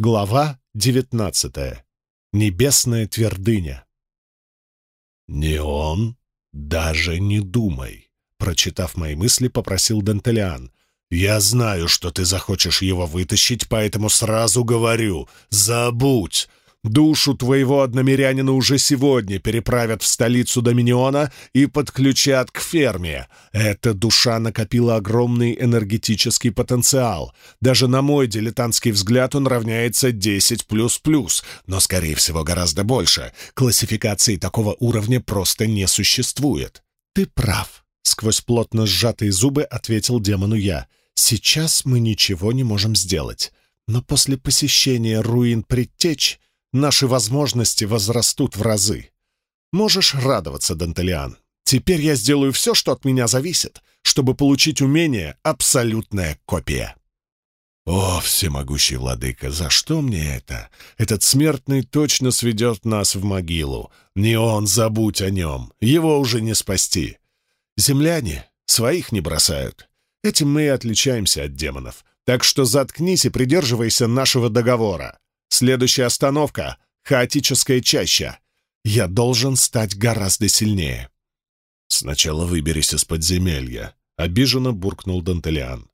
Глава 19. Небесная твердыня. «Не он, даже не думай», — прочитав мои мысли, попросил Дантелиан. «Я знаю, что ты захочешь его вытащить, поэтому сразу говорю, забудь, Душу твоего одномирянина уже сегодня переправят в столицу Доминиона и подключат к ферме. Эта душа накопила огромный энергетический потенциал. Даже на мой дилетантский взгляд он равняется 10++, но, скорее всего, гораздо больше. Классификации такого уровня просто не существует. «Ты прав», — сквозь плотно сжатые зубы ответил демону я. «Сейчас мы ничего не можем сделать. Но после посещения руин предтеч наши возможности возрастут в разы. Можешь радоваться, Дантелиан. Теперь я сделаю все, что от меня зависит, чтобы получить умение «Абсолютная копия». «О, всемогущий владыка, за что мне это? Этот смертный точно сведет нас в могилу. Не он, забудь о нем, его уже не спасти. Земляне своих не бросают. Этим мы и отличаемся от демонов. Так что заткнись и придерживайся нашего договора. Следующая остановка — хаотическая чаща. Я должен стать гораздо сильнее. Сначала выберись из подземелья, — обиженно буркнул Дантелиан.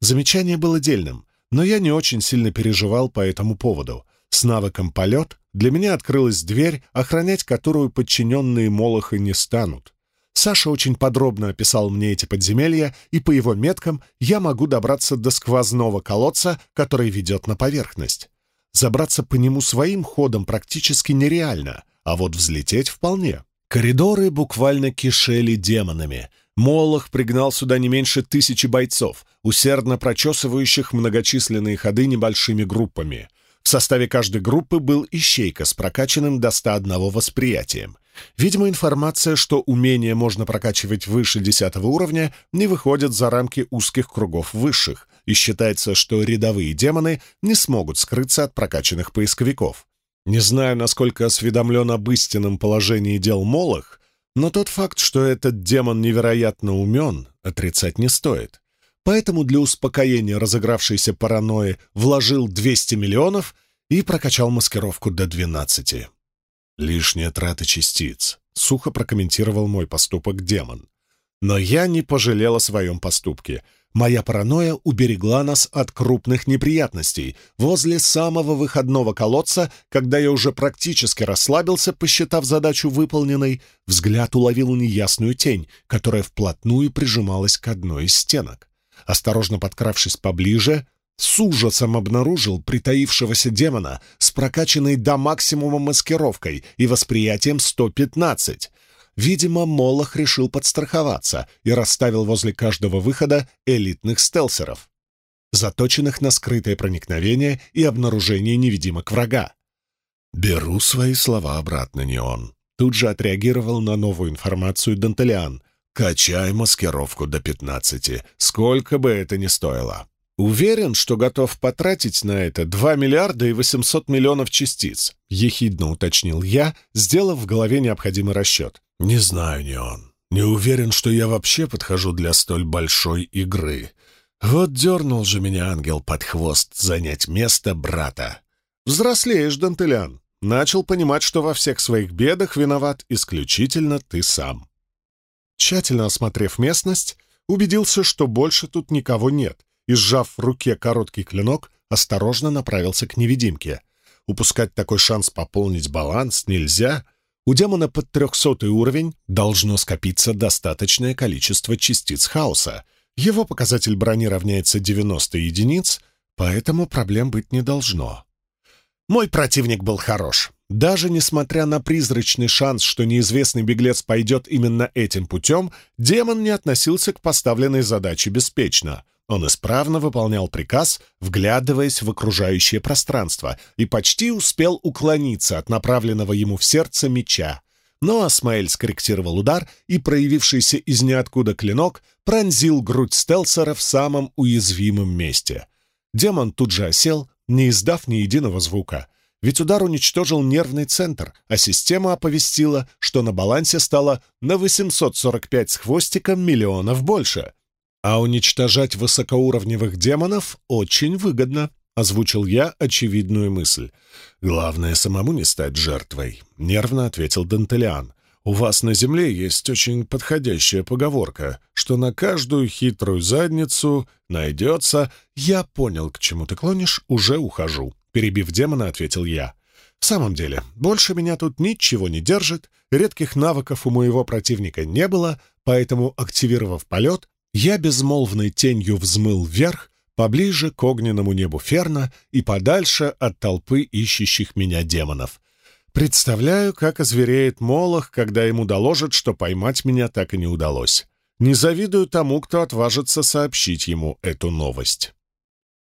Замечание было дельным, но я не очень сильно переживал по этому поводу. С навыком «Полет» для меня открылась дверь, охранять которую подчиненные Молоха не станут. Саша очень подробно описал мне эти подземелья, и по его меткам я могу добраться до сквозного колодца, который ведет на поверхность. Забраться по нему своим ходом практически нереально, а вот взлететь вполне. Коридоры буквально кишели демонами. Молох пригнал сюда не меньше тысячи бойцов, усердно прочесывающих многочисленные ходы небольшими группами. В составе каждой группы был ищейка с прокачанным до 101 восприятием. Видимо, информация, что умение можно прокачивать выше 10 уровня, не выходит за рамки узких кругов высших, и считается, что рядовые демоны не смогут скрыться от прокачанных поисковиков. Не знаю, насколько осведомлен об истинном положении дел Молох, но тот факт, что этот демон невероятно умен, отрицать не стоит. Поэтому для успокоения разыгравшейся паранойи вложил 200 миллионов и прокачал маскировку до 12. «Лишняя трата частиц», — сухо прокомментировал мой поступок демон. Но я не пожалел о своем поступке — Моя паранойя уберегла нас от крупных неприятностей. Возле самого выходного колодца, когда я уже практически расслабился, посчитав задачу выполненной, взгляд уловил неясную тень, которая вплотную прижималась к одной из стенок. Осторожно подкравшись поближе, с ужасом обнаружил притаившегося демона с прокачанной до максимума маскировкой и восприятием 115. Видимо, Молох решил подстраховаться и расставил возле каждого выхода элитных стелсеров, заточенных на скрытое проникновение и обнаружение невидимок врага. «Беру свои слова обратно, не он». Тут же отреагировал на новую информацию Дантелиан. «Качай маскировку до пятнадцати, сколько бы это ни стоило». «Уверен, что готов потратить на это 2 миллиарда и 800 миллионов частиц», — ехидно уточнил я, сделав в голове необходимый расчет. «Не знаю, не он. Не уверен, что я вообще подхожу для столь большой игры. Вот дернул же меня ангел под хвост занять место брата. Взрослеешь, Дантелян. Начал понимать, что во всех своих бедах виноват исключительно ты сам». Тщательно осмотрев местность, убедился, что больше тут никого нет, и, сжав в руке короткий клинок, осторожно направился к невидимке. Упускать такой шанс пополнить баланс нельзя — у демона под 300 уровень должно скопиться достаточное количество частиц хаоса. Его показатель брони равняется 90 единиц, поэтому проблем быть не должно. Мой противник был хорош. Даже несмотря на призрачный шанс, что неизвестный беглец пойдет именно этим путем, демон не относился к поставленной задаче беспечно — он исправно выполнял приказ, вглядываясь в окружающее пространство, и почти успел уклониться от направленного ему в сердце меча. Но Асмаэль скорректировал удар, и проявившийся из ниоткуда клинок пронзил грудь стелсера в самом уязвимом месте. Демон тут же осел, не издав ни единого звука. Ведь удар уничтожил нервный центр, а система оповестила, что на балансе стало на 845 с хвостиком миллионов больше — а уничтожать высокоуровневых демонов очень выгодно. озвучил я очевидную мысль. «Главное, самому не стать жертвой», — нервно ответил Дантелиан. «У вас на земле есть очень подходящая поговорка, что на каждую хитрую задницу найдется...» «Я понял, к чему ты клонишь, уже ухожу», — перебив демона, ответил я. «В самом деле, больше меня тут ничего не держит, редких навыков у моего противника не было, поэтому, активировав полет, я безмолвной тенью взмыл вверх, поближе к огненному небу Ферна и подальше от толпы ищущих меня демонов. Представляю, как озвереет Молох, когда ему доложат, что поймать меня так и не удалось. Не завидую тому, кто отважится сообщить ему эту новость.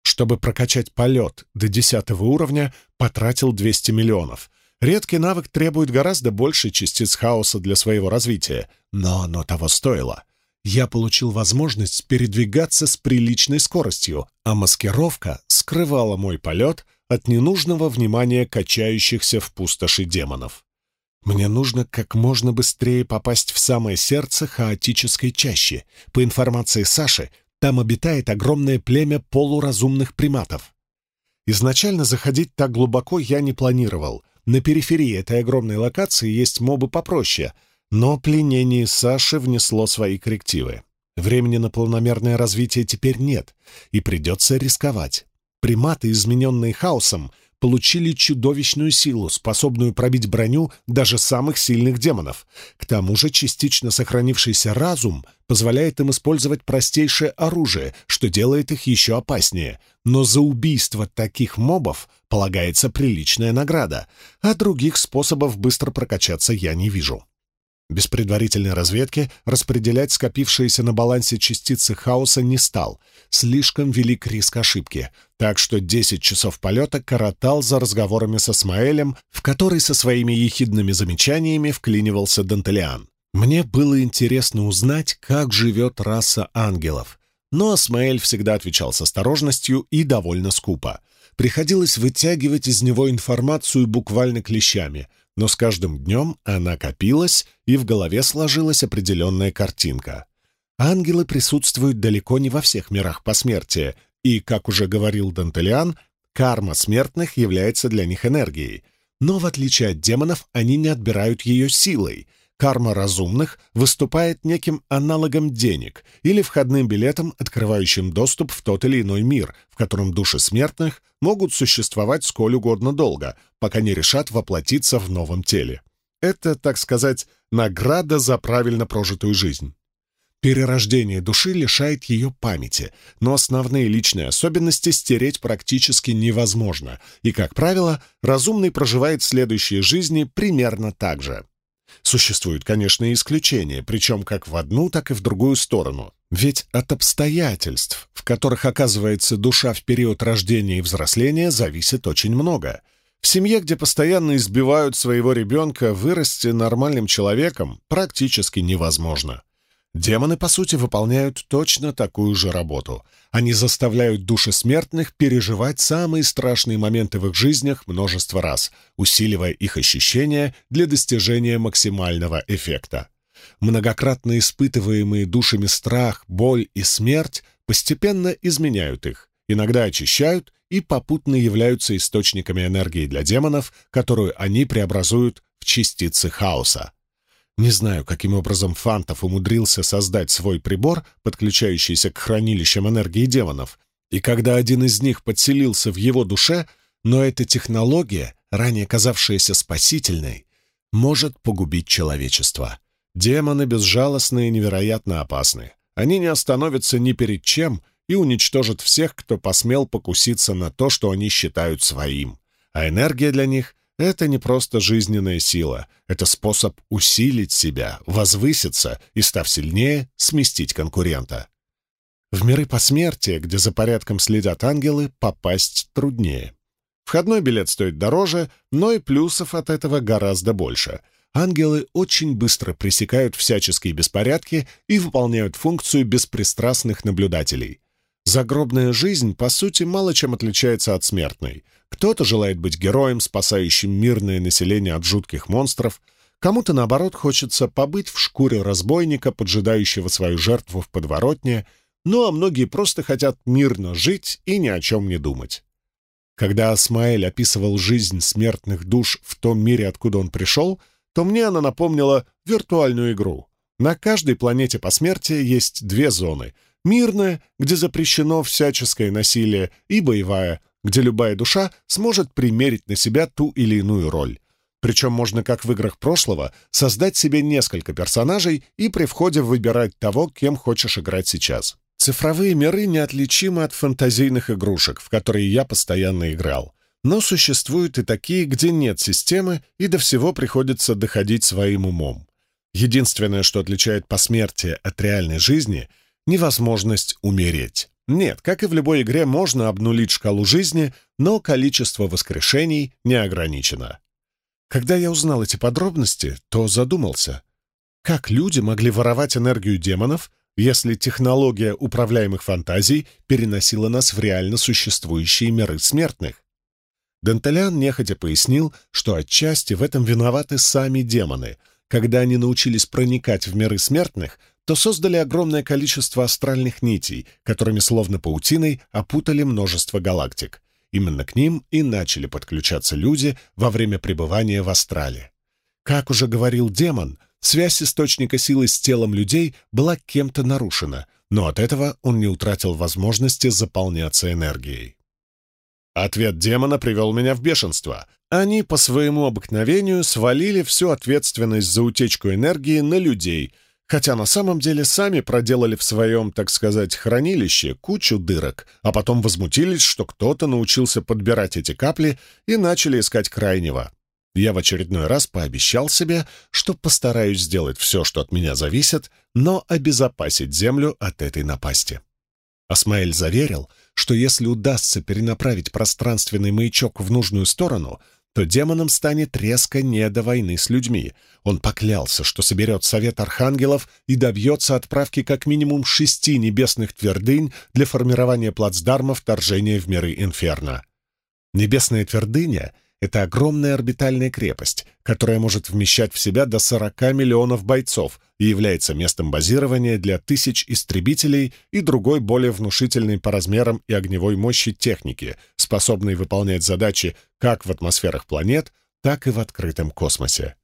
Чтобы прокачать полет до десятого уровня, потратил 200 миллионов. Редкий навык требует гораздо больше частиц хаоса для своего развития, но оно того стоило я получил возможность передвигаться с приличной скоростью, а маскировка скрывала мой полет от ненужного внимания качающихся в пустоши демонов. Мне нужно как можно быстрее попасть в самое сердце хаотической чащи. По информации Саши, там обитает огромное племя полуразумных приматов. Изначально заходить так глубоко я не планировал. На периферии этой огромной локации есть мобы попроще — но пленение Саши внесло свои коррективы. Времени на полномерное развитие теперь нет, и придется рисковать. Приматы, измененные хаосом, получили чудовищную силу, способную пробить броню даже самых сильных демонов. К тому же частично сохранившийся разум позволяет им использовать простейшее оружие, что делает их еще опаснее. Но за убийство таких мобов полагается приличная награда, а других способов быстро прокачаться я не вижу. Без предварительной разведки распределять скопившиеся на балансе частицы хаоса не стал. Слишком велик риск ошибки. Так что 10 часов полета коротал за разговорами со Смаэлем, в который со своими ехидными замечаниями вклинивался Дантелиан. Мне было интересно узнать, как живет раса ангелов. Но Асмаэль всегда отвечал с осторожностью и довольно скупо. Приходилось вытягивать из него информацию буквально клещами, но с каждым днем она копилась, и в голове сложилась определенная картинка. Ангелы присутствуют далеко не во всех мирах посмертия, и, как уже говорил Дантелиан, карма смертных является для них энергией. Но в отличие от демонов, они не отбирают ее силой — Карма разумных выступает неким аналогом денег или входным билетом, открывающим доступ в тот или иной мир, в котором души смертных могут существовать сколь угодно долго, пока не решат воплотиться в новом теле. Это, так сказать, награда за правильно прожитую жизнь. Перерождение души лишает ее памяти, но основные личные особенности стереть практически невозможно, и, как правило, разумный проживает следующие жизни примерно так же. Существуют, конечно, исключения, причем как в одну, так и в другую сторону. Ведь от обстоятельств, в которых оказывается душа в период рождения и взросления, зависит очень много. В семье, где постоянно избивают своего ребенка, вырасти нормальным человеком практически невозможно. Демоны, по сути, выполняют точно такую же работу. Они заставляют души смертных переживать самые страшные моменты в их жизнях множество раз, усиливая их ощущения для достижения максимального эффекта. Многократно испытываемые душами страх, боль и смерть постепенно изменяют их, иногда очищают и попутно являются источниками энергии для демонов, которую они преобразуют в частицы хаоса. Не знаю, каким образом Фантов умудрился создать свой прибор, подключающийся к хранилищам энергии демонов, и когда один из них подселился в его душе, но эта технология, ранее казавшаяся спасительной, может погубить человечество. Демоны безжалостны и невероятно опасны. Они не остановятся ни перед чем и уничтожат всех, кто посмел покуситься на то, что они считают своим. А энергия для них это не просто жизненная сила, это способ усилить себя, возвыситься и, став сильнее, сместить конкурента. В миры посмертия, где за порядком следят ангелы, попасть труднее. Входной билет стоит дороже, но и плюсов от этого гораздо больше. Ангелы очень быстро пресекают всяческие беспорядки и выполняют функцию беспристрастных наблюдателей. Загробная жизнь, по сути, мало чем отличается от смертной — кто-то желает быть героем, спасающим мирное население от жутких монстров, кому-то, наоборот, хочется побыть в шкуре разбойника, поджидающего свою жертву в подворотне, ну а многие просто хотят мирно жить и ни о чем не думать. Когда Асмаэль описывал жизнь смертных душ в том мире, откуда он пришел, то мне она напомнила виртуальную игру. На каждой планете по смерти есть две зоны. Мирная, где запрещено всяческое насилие, и боевая, где любая душа сможет примерить на себя ту или иную роль. Причем можно, как в играх прошлого, создать себе несколько персонажей и при входе выбирать того, кем хочешь играть сейчас. Цифровые миры неотличимы от фантазийных игрушек, в которые я постоянно играл. Но существуют и такие, где нет системы, и до всего приходится доходить своим умом. Единственное, что отличает посмертие от реальной жизни — невозможность умереть. Нет, как и в любой игре, можно обнулить шкалу жизни, но количество воскрешений не ограничено. Когда я узнал эти подробности, то задумался, как люди могли воровать энергию демонов, если технология управляемых фантазий переносила нас в реально существующие миры смертных. Денталян нехотя пояснил, что отчасти в этом виноваты сами демоны. Когда они научились проникать в миры смертных, то создали огромное количество астральных нитей, которыми словно паутиной опутали множество галактик. Именно к ним и начали подключаться люди во время пребывания в астрале. Как уже говорил демон, связь источника силы с телом людей была кем-то нарушена, но от этого он не утратил возможности заполняться энергией. Ответ демона привел меня в бешенство. Они по своему обыкновению свалили всю ответственность за утечку энергии на людей — хотя на самом деле сами проделали в своем, так сказать, хранилище кучу дырок, а потом возмутились, что кто-то научился подбирать эти капли и начали искать крайнего. Я в очередной раз пообещал себе, что постараюсь сделать все, что от меня зависит, но обезопасить Землю от этой напасти. Асмаэль заверил, что если удастся перенаправить пространственный маячок в нужную сторону — то демоном станет резко не до войны с людьми. Он поклялся, что соберет совет архангелов и добьется отправки как минимум шести небесных твердынь для формирования плацдарма вторжения в миры Инферно. Небесная твердыня — это огромная орбитальная крепость, которая может вмещать в себя до 40 миллионов бойцов и является местом базирования для тысяч истребителей и другой более внушительной по размерам и огневой мощи техники, способной выполнять задачи как в атмосферах планет, так и в открытом космосе.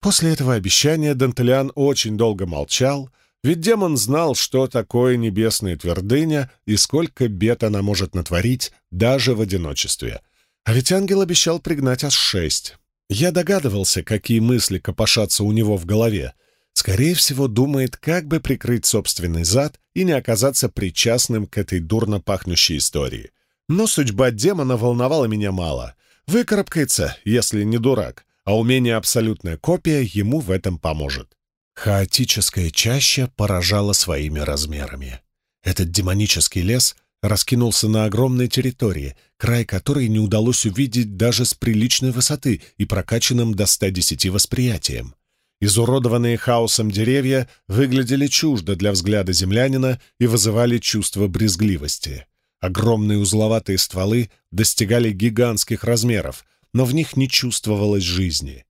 После этого обещания Дантелиан очень долго молчал, ведь демон знал, что такое небесная твердыня и сколько бед она может натворить даже в одиночестве — а ведь ангел обещал пригнать аж шесть. Я догадывался, какие мысли копошатся у него в голове. Скорее всего, думает, как бы прикрыть собственный зад и не оказаться причастным к этой дурно пахнущей истории. Но судьба демона волновала меня мало. Выкарабкается, если не дурак, а умение абсолютная копия ему в этом поможет. Хаотическая чаща поражала своими размерами. Этот демонический лес раскинулся на огромной территории, край которой не удалось увидеть даже с приличной высоты и прокачанным до 110 восприятием. Изуродованные хаосом деревья выглядели чуждо для взгляда землянина и вызывали чувство брезгливости. Огромные узловатые стволы достигали гигантских размеров, но в них не чувствовалось жизни.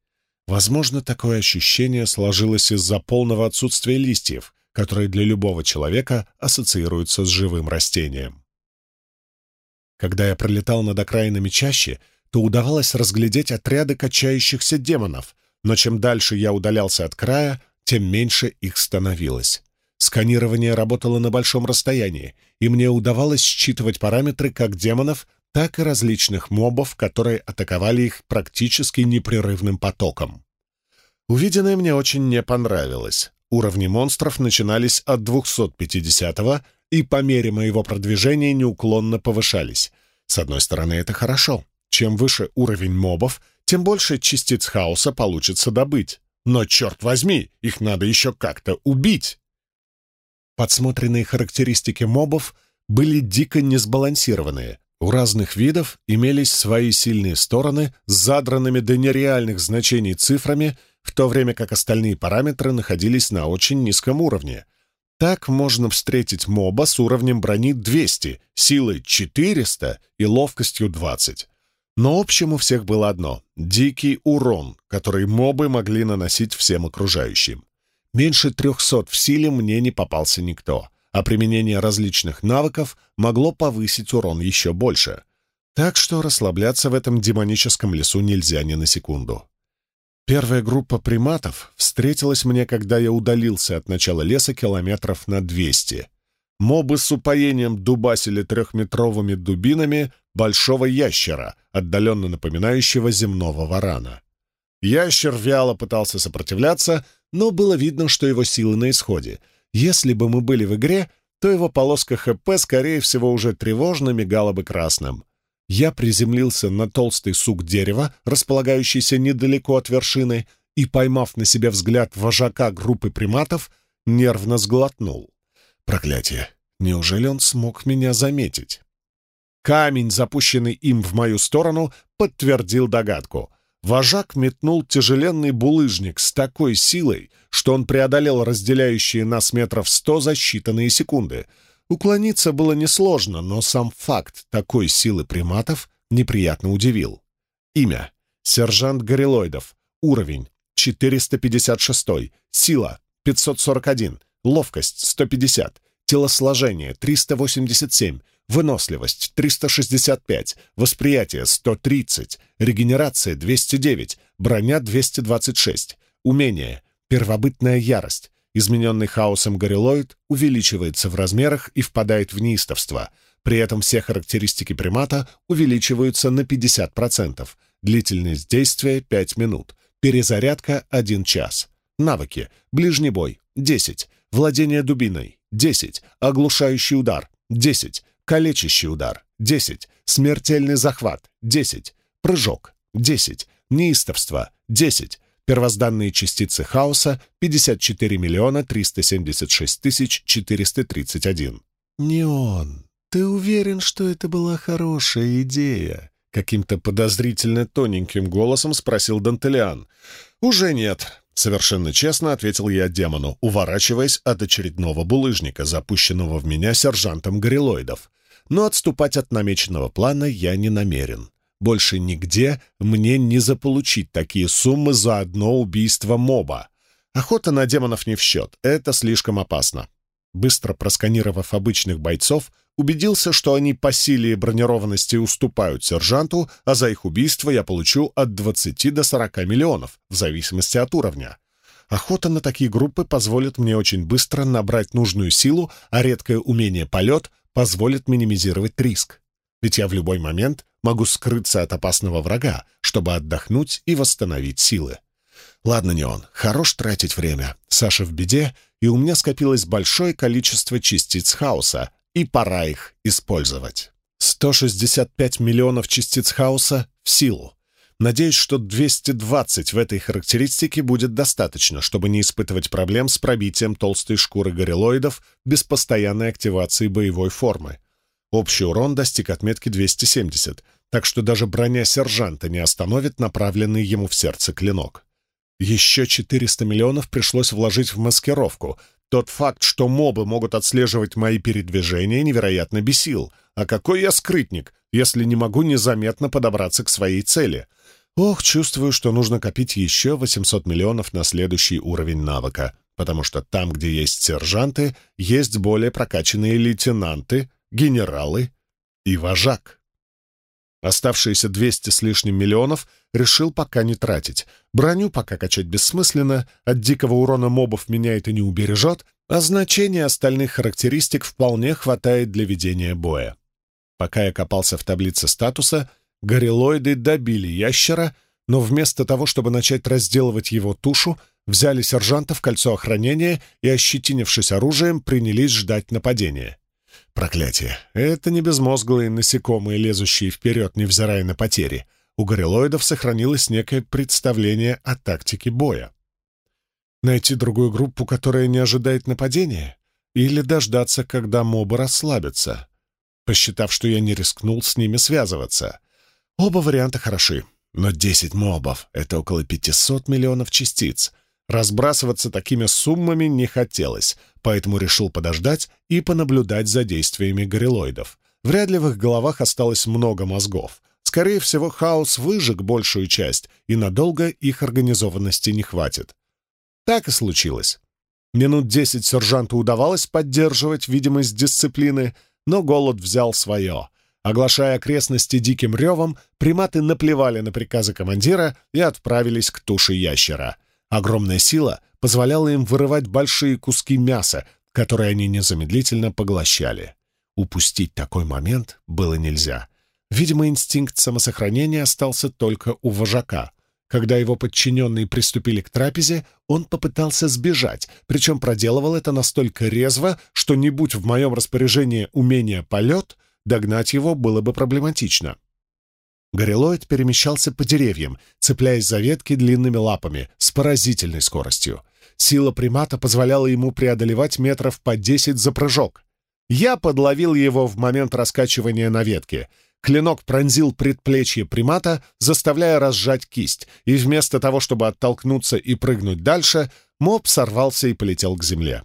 Возможно, такое ощущение сложилось из-за полного отсутствия листьев, которые для любого человека ассоциируются с живым растением. Когда я пролетал над окраинами чаще, то удавалось разглядеть отряды качающихся демонов, но чем дальше я удалялся от края, тем меньше их становилось. Сканирование работало на большом расстоянии, и мне удавалось считывать параметры как демонов, так и различных мобов, которые атаковали их практически непрерывным потоком. Увиденное мне очень не понравилось. Уровни монстров начинались от 250-го и по мере моего продвижения неуклонно повышались. С одной стороны, это хорошо. Чем выше уровень мобов, тем больше частиц хаоса получится добыть. Но, черт возьми, их надо еще как-то убить. Подсмотренные характеристики мобов были дико несбалансированные. У разных видов имелись свои сильные стороны с задранными до нереальных значений цифрами, в то время как остальные параметры находились на очень низком уровне. Так можно встретить моба с уровнем брони 200, силой 400 и ловкостью 20. Но общим у всех было одно — дикий урон, который мобы могли наносить всем окружающим. Меньше 300 в силе мне не попался никто, а применение различных навыков могло повысить урон еще больше. Так что расслабляться в этом демоническом лесу нельзя ни на секунду. Первая группа приматов встретилась мне, когда я удалился от начала леса километров на 200. Мобы с упоением дубасили трехметровыми дубинами большого ящера, отдаленно напоминающего земного варана. Ящер вяло пытался сопротивляться, но было видно, что его силы на исходе. Если бы мы были в игре, то его полоска ХП, скорее всего, уже тревожно мигала бы красным. Я приземлился на толстый сук дерева, располагающийся недалеко от вершины, и, поймав на себе взгляд вожака группы приматов, нервно сглотнул. Проклятие! Неужели он смог меня заметить? Камень, запущенный им в мою сторону, подтвердил догадку. Вожак метнул тяжеленный булыжник с такой силой, что он преодолел разделяющие нас метров сто за считанные секунды. Уклониться было несложно, но сам факт такой силы приматов неприятно удивил. Имя. Сержант Горилоидов. Уровень. 456. Сила. 541. Ловкость. 150. Телосложение. 387. Выносливость — 365, восприятие — 130, регенерация — 209, броня — 226, умение — первобытная ярость. Измененный хаосом горилоид увеличивается в размерах и впадает в неистовство. При этом все характеристики примата увеличиваются на 50%. Длительность действия — 5 минут. Перезарядка — 1 час. Навыки. Ближний бой — 10. Владение дубиной — 10. Оглушающий удар — 10. Калечащий удар — 10. Смертельный захват — 10. Прыжок — 10. Неистовство — 10. Первозданные частицы хаоса — 54 миллиона 376 тысяч 431. «Не он. Ты уверен, что это была хорошая идея?» Каким-то подозрительно тоненьким голосом спросил Дантелиан. «Уже нет», — совершенно честно ответил я демону, уворачиваясь от очередного булыжника, запущенного в меня сержантом горилоидов. Но отступать от намеченного плана я не намерен. Больше нигде мне не заполучить такие суммы за одно убийство моба. Охота на демонов не в счет, это слишком опасно. Быстро просканировав обычных бойцов, убедился, что они по силе и бронированности уступают сержанту, а за их убийство я получу от 20 до 40 миллионов, в зависимости от уровня. Охота на такие группы позволит мне очень быстро набрать нужную силу, а редкое умение полет позволит минимизировать риск. Ведь я в любой момент могу скрыться от опасного врага, чтобы отдохнуть и восстановить силы. Ладно, не он. Хорош тратить время. Саша в беде, и у меня скопилось большое количество частиц хаоса, и пора их использовать. 165 миллионов частиц хаоса в силу. Надеюсь, что 220 в этой характеристике будет достаточно, чтобы не испытывать проблем с пробитием толстой шкуры горилоидов без постоянной активации боевой формы. Общий урон достиг отметки 270, так что даже броня сержанта не остановит направленный ему в сердце клинок. Еще 400 миллионов пришлось вложить в маскировку. Тот факт, что мобы могут отслеживать мои передвижения, невероятно бесил. А какой я скрытник, если не могу незаметно подобраться к своей цели? Ох, чувствую, что нужно копить еще 800 миллионов на следующий уровень навыка, потому что там, где есть сержанты, есть более прокачанные лейтенанты, генералы и вожак. Оставшиеся 200 с лишним миллионов решил пока не тратить. Броню пока качать бессмысленно, от дикого урона мобов меня это не убережет, а значения остальных характеристик вполне хватает для ведения боя. Пока я копался в таблице статуса, горилоиды добили ящера, но вместо того, чтобы начать разделывать его тушу, взяли сержанта в кольцо охранения и, ощетинившись оружием, принялись ждать нападения. Проклятие. Это не безмозглые насекомые, лезущие вперед, невзирая на потери. У горилоидов сохранилось некое представление о тактике боя. Найти другую группу, которая не ожидает нападения? Или дождаться, когда мобы расслабятся? Посчитав, что я не рискнул с ними связываться. Оба варианта хороши, но 10 мобов — это около 500 миллионов частиц — Разбрасываться такими суммами не хотелось, поэтому решил подождать и понаблюдать за действиями горилоидов. Вряд ли в их головах осталось много мозгов. Скорее всего, хаос выжег большую часть, и надолго их организованности не хватит. Так и случилось. Минут десять сержанту удавалось поддерживать видимость дисциплины, но голод взял свое. Оглашая окрестности диким ревом, приматы наплевали на приказы командира и отправились к туше ящера. Огромная сила позволяла им вырывать большие куски мяса, которые они незамедлительно поглощали. Упустить такой момент было нельзя. Видимо, инстинкт самосохранения остался только у вожака. Когда его подчиненные приступили к трапезе, он попытался сбежать, причем проделывал это настолько резво, что не будь в моем распоряжении умения полет, догнать его было бы проблематично. Горелоид перемещался по деревьям, цепляясь за ветки длинными лапами с поразительной скоростью. Сила примата позволяла ему преодолевать метров по десять за прыжок. Я подловил его в момент раскачивания на ветке. Клинок пронзил предплечье примата, заставляя разжать кисть, и вместо того, чтобы оттолкнуться и прыгнуть дальше, моб сорвался и полетел к земле.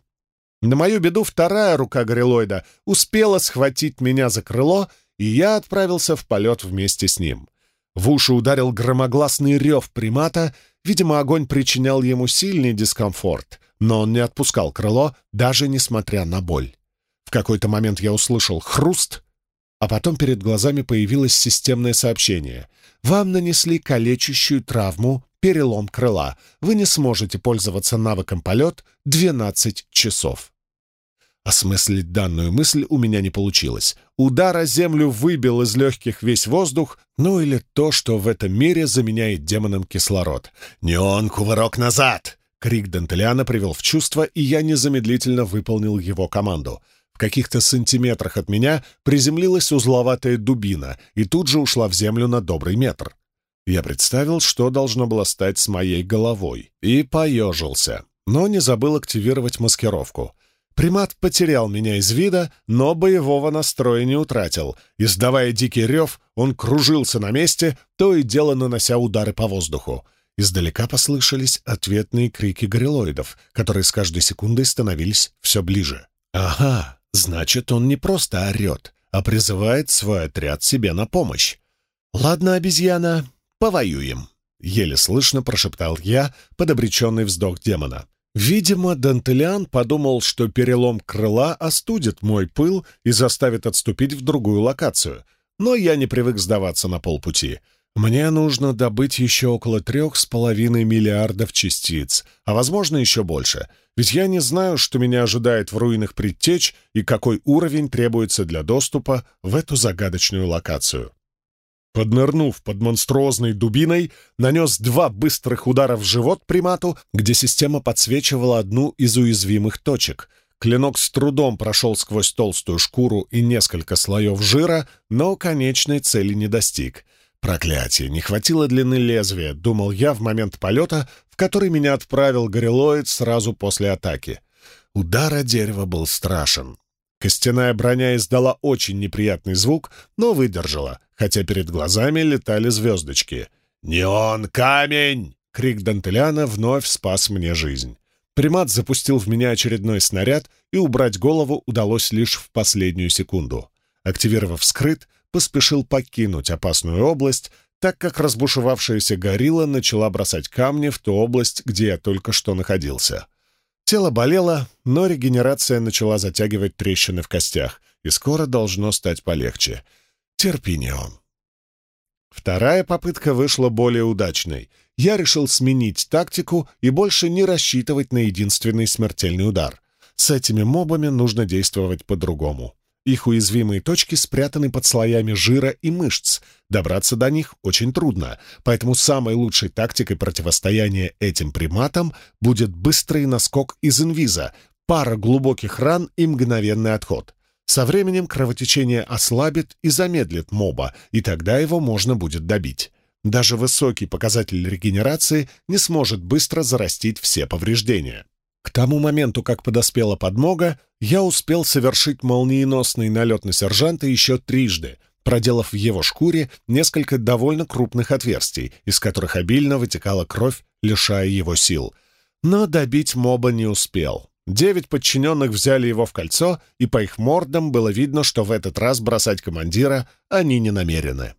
На мою беду вторая рука горилоида успела схватить меня за крыло, и я отправился в полет вместе с ним. В уши ударил громогласный рев примата, видимо, огонь причинял ему сильный дискомфорт, но он не отпускал крыло, даже несмотря на боль. В какой-то момент я услышал хруст, а потом перед глазами появилось системное сообщение. «Вам нанесли калечащую травму, перелом крыла. Вы не сможете пользоваться навыком полет 12 часов». Осмыслить данную мысль у меня не получилось. Удар о землю выбил из легких весь воздух, ну или то, что в этом мире заменяет демонам кислород. «Не он, кувырок назад!» Крик Дантелиана привел в чувство, и я незамедлительно выполнил его команду — в каких-то сантиметрах от меня приземлилась узловатая дубина и тут же ушла в землю на добрый метр. Я представил, что должно было стать с моей головой, и поежился, но не забыл активировать маскировку. Примат потерял меня из вида, но боевого настроя не утратил. Издавая дикий рев, он кружился на месте, то и дело нанося удары по воздуху. Издалека послышались ответные крики горилоидов, которые с каждой секундой становились все ближе. «Ага, Значит, он не просто орет, а призывает свой отряд себе на помощь. «Ладно, обезьяна, повоюем», — еле слышно прошептал я под обреченный вздох демона. Видимо, Дантелиан подумал, что перелом крыла остудит мой пыл и заставит отступить в другую локацию, но я не привык сдаваться на полпути — мне нужно добыть еще около трех с половиной миллиардов частиц, а, возможно, еще больше, ведь я не знаю, что меня ожидает в руинах предтеч и какой уровень требуется для доступа в эту загадочную локацию. Поднырнув под монструозной дубиной, нанес два быстрых удара в живот примату, где система подсвечивала одну из уязвимых точек. Клинок с трудом прошел сквозь толстую шкуру и несколько слоев жира, но конечной цели не достиг — Проклятие, не хватило длины лезвия, думал я в момент полета, в который меня отправил горилоид сразу после атаки. Удар о дерево был страшен. Костяная броня издала очень неприятный звук, но выдержала, хотя перед глазами летали звездочки. «Не он, камень!» — крик Дантеляна вновь спас мне жизнь. Примат запустил в меня очередной снаряд, и убрать голову удалось лишь в последнюю секунду. Активировав скрыт, поспешил покинуть опасную область, так как разбушевавшаяся горилла начала бросать камни в ту область, где я только что находился. Тело болело, но регенерация начала затягивать трещины в костях, и скоро должно стать полегче. Терпи, Неон. Вторая попытка вышла более удачной. Я решил сменить тактику и больше не рассчитывать на единственный смертельный удар. С этими мобами нужно действовать по-другому. Их уязвимые точки спрятаны под слоями жира и мышц. Добраться до них очень трудно, поэтому самой лучшей тактикой противостояния этим приматам будет быстрый наскок из инвиза, пара глубоких ран и мгновенный отход. Со временем кровотечение ослабит и замедлит моба, и тогда его можно будет добить. Даже высокий показатель регенерации не сможет быстро зарастить все повреждения. К тому моменту, как подоспела подмога, я успел совершить молниеносный налет на сержанта еще трижды, проделав в его шкуре несколько довольно крупных отверстий, из которых обильно вытекала кровь, лишая его сил. Но добить моба не успел. Девять подчиненных взяли его в кольцо, и по их мордам было видно, что в этот раз бросать командира они не намерены.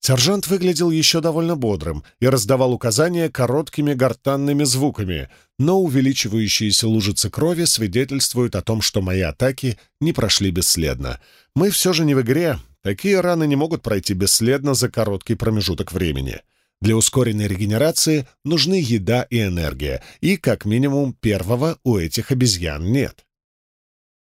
Сержант выглядел еще довольно бодрым и раздавал указания короткими гортанными звуками, но увеличивающиеся лужицы крови свидетельствуют о том, что мои атаки не прошли бесследно. Мы все же не в игре, такие раны не могут пройти бесследно за короткий промежуток времени. Для ускоренной регенерации нужны еда и энергия, и, как минимум, первого у этих обезьян нет.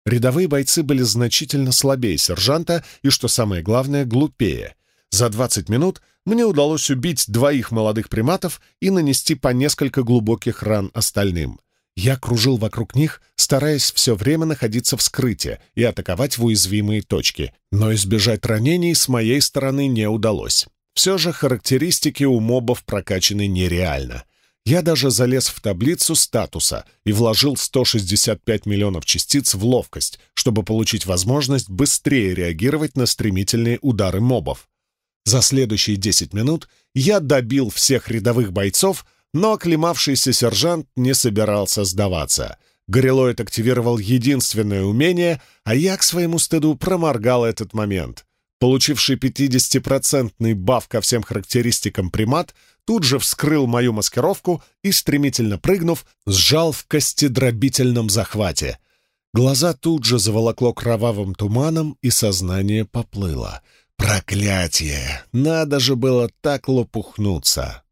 Рядовые бойцы были значительно слабее сержанта и, что самое главное, глупее. За 20 минут мне удалось убить двоих молодых приматов и нанести по несколько глубоких ран остальным. Я кружил вокруг них, стараясь все время находиться в скрытии и атаковать в уязвимые точки, но избежать ранений с моей стороны не удалось. Все же характеристики у мобов прокачаны нереально. Я даже залез в таблицу статуса и вложил 165 миллионов частиц в ловкость, чтобы получить возможность быстрее реагировать на стремительные удары мобов. За следующие 10 минут я добил всех рядовых бойцов, но оклемавшийся сержант не собирался сдаваться. Горелоид активировал единственное умение, а я к своему стыду проморгал этот момент. Получивший 50-процентный баф ко всем характеристикам примат тут же вскрыл мою маскировку и, стремительно прыгнув, сжал в костедробительном захвате. Глаза тут же заволокло кровавым туманом, и сознание поплыло. «Проклятие! Надо же было так лопухнуться!»